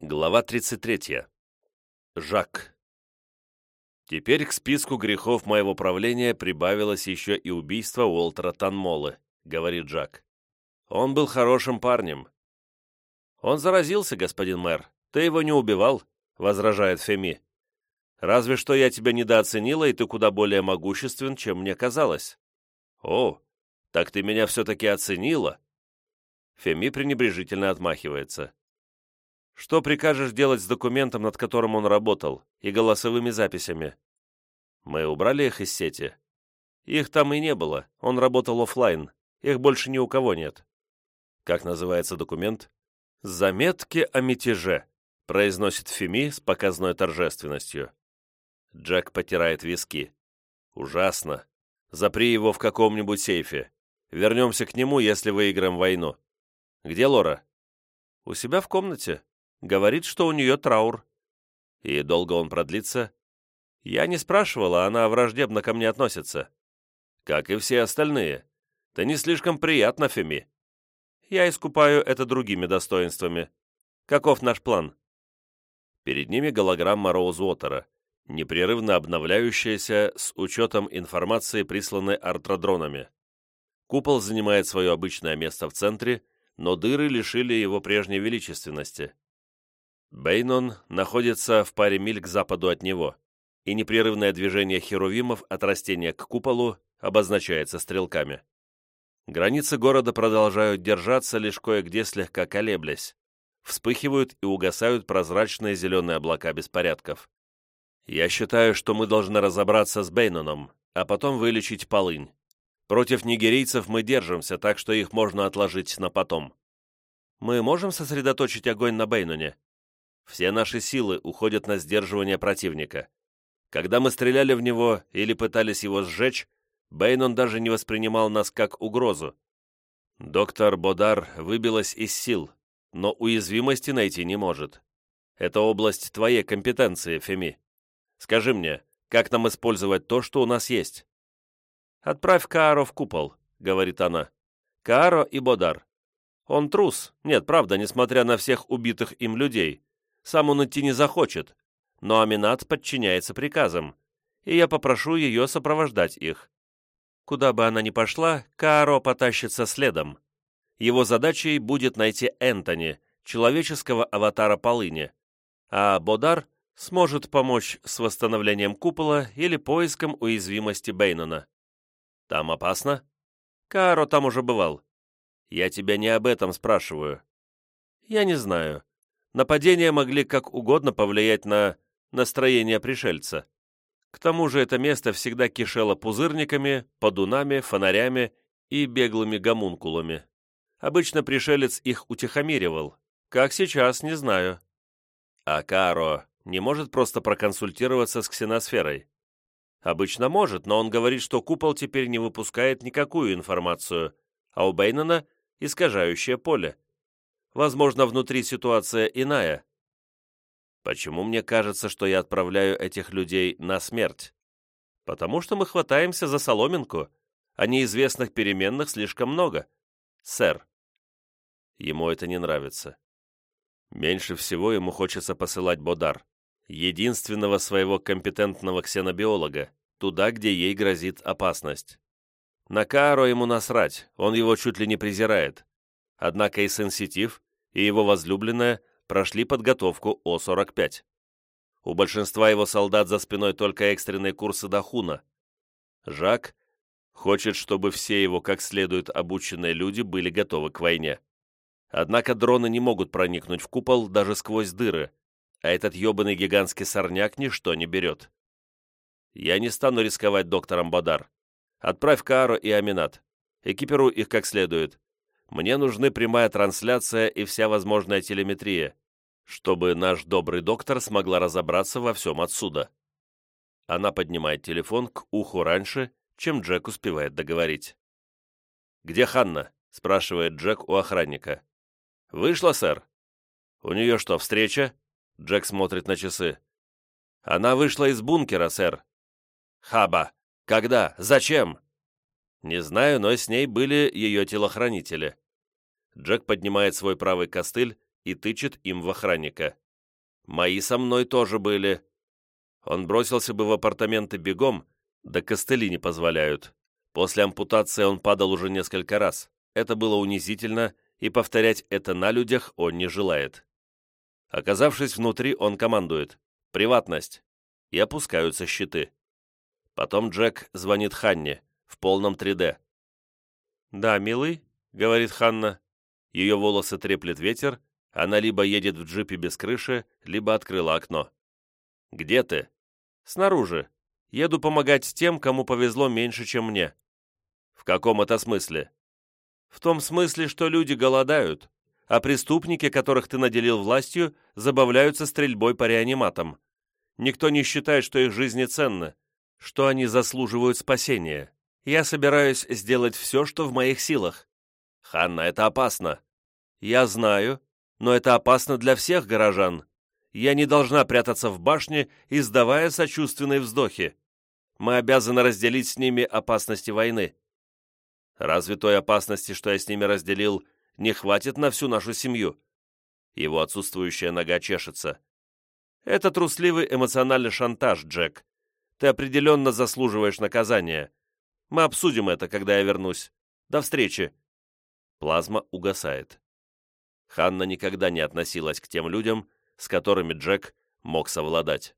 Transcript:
Глава 33. Жак. Теперь к списку грехов моего правления прибавилось еще и убийство Уолтера Танмолы, говорит Жак. Он был хорошим парнем. Он заразился, господин мэр. Ты его не убивал, возражает Феми. Разве что я тебя недооценила, и ты куда более могуществен, чем мне казалось. О, так ты меня все-таки оценила? Феми пренебрежительно отмахивается. Что прикажешь делать с документом, над которым он работал, и голосовыми записями? Мы убрали их из сети. Их там и не было, он работал офлайн. Их больше ни у кого нет. Как называется документ? «Заметки о мятеже», произносит Феми с показной торжественностью. Джек потирает виски. «Ужасно. Запри его в каком-нибудь сейфе. Вернемся к нему, если выиграем войну. Где Лора?» «У себя в комнате. Говорит, что у нее траур. И долго он продлится? Я не спрашивала, она враждебно ко мне относится. Как и все остальные. Ты не слишком приятна, Феми. Я искупаю это другими достоинствами. Каков наш план? Перед ними голограмма Роузвотера, непрерывно обновляющаяся с учетом информации, присланной артродронами. Купол занимает свое обычное место в центре, но дыры лишили его прежней величественности. Бейнон находится в паре миль к западу от него, и непрерывное движение херувимов от растения к куполу обозначается стрелками. Границы города продолжают держаться, лишь кое-где слегка колеблясь. Вспыхивают и угасают прозрачные зеленые облака беспорядков. Я считаю, что мы должны разобраться с Бейноном, а потом вылечить полынь. Против нигерийцев мы держимся, так что их можно отложить на потом. Мы можем сосредоточить огонь на Бейноне? Все наши силы уходят на сдерживание противника. Когда мы стреляли в него или пытались его сжечь, Бейнон даже не воспринимал нас как угрозу. Доктор Бодар выбилась из сил, но уязвимости найти не может. Это область твоей компетенции, Феми. Скажи мне, как нам использовать то, что у нас есть?» «Отправь Кааро в купол», — говорит она. «Кааро и Бодар. Он трус, нет, правда, несмотря на всех убитых им людей. Сам он идти не захочет, но Аминат подчиняется приказам, и я попрошу ее сопровождать их. Куда бы она ни пошла, Кааро потащится следом. Его задачей будет найти Энтони, человеческого аватара полыни, а Бодар сможет помочь с восстановлением купола или поиском уязвимости Бейнона. Там опасно? Кааро там уже бывал. Я тебя не об этом спрашиваю. Я не знаю. Нападения могли как угодно повлиять на настроение пришельца. К тому же это место всегда кишело пузырниками, подунами, фонарями и беглыми гомункулами. Обычно пришелец их утихомиривал. Как сейчас, не знаю. А Каро не может просто проконсультироваться с ксеносферой? Обычно может, но он говорит, что купол теперь не выпускает никакую информацию, а у Бейнона — искажающее поле. Возможно, внутри ситуация иная. Почему мне кажется, что я отправляю этих людей на смерть? Потому что мы хватаемся за соломинку, а неизвестных переменных слишком много. Сэр. Ему это не нравится. Меньше всего ему хочется посылать Бодар, единственного своего компетентного ксенобиолога, туда, где ей грозит опасность. На Кааро ему насрать, он его чуть ли не презирает. Однако и сенситив, и его возлюбленная прошли подготовку О-45. У большинства его солдат за спиной только экстренные курсы Дахуна. Жак хочет, чтобы все его как следует обученные люди были готовы к войне. Однако дроны не могут проникнуть в купол даже сквозь дыры, а этот ебаный гигантский сорняк ничто не берет. Я не стану рисковать доктором Бадар. Отправь Кааро и Аминат. Экипируй их как следует. Мне нужны прямая трансляция и вся возможная телеметрия, чтобы наш добрый доктор смогла разобраться во всем отсюда. Она поднимает телефон к уху раньше, чем Джек успевает договорить. «Где Ханна?» — спрашивает Джек у охранника. «Вышла, сэр?» «У нее что, встреча?» Джек смотрит на часы. «Она вышла из бункера, сэр». «Хаба! Когда? Зачем?» Не знаю, но с ней были ее телохранители. Джек поднимает свой правый костыль и тычет им в охранника. Мои со мной тоже были. Он бросился бы в апартаменты бегом, да костыли не позволяют. После ампутации он падал уже несколько раз. Это было унизительно, и повторять это на людях он не желает. Оказавшись внутри, он командует «Приватность!» и опускаются щиты. Потом Джек звонит Ханне в полном 3D. «Да, милый», — говорит Ханна. Ее волосы треплет ветер, она либо едет в джипе без крыши, либо открыла окно. «Где ты?» «Снаружи. Еду помогать тем, кому повезло меньше, чем мне». «В каком это смысле?» «В том смысле, что люди голодают, а преступники, которых ты наделил властью, забавляются стрельбой по реаниматам. Никто не считает, что их жизни ценны, что они заслуживают спасения. Я собираюсь сделать все, что в моих силах. Ханна, это опасно. Я знаю, но это опасно для всех горожан. Я не должна прятаться в башне, издавая сочувственные вздохи. Мы обязаны разделить с ними опасности войны. Разве той опасности, что я с ними разделил, не хватит на всю нашу семью?» Его отсутствующая нога чешется. «Это трусливый эмоциональный шантаж, Джек. Ты определенно заслуживаешь наказания. Мы обсудим это, когда я вернусь. До встречи!» Плазма угасает. Ханна никогда не относилась к тем людям, с которыми Джек мог совладать.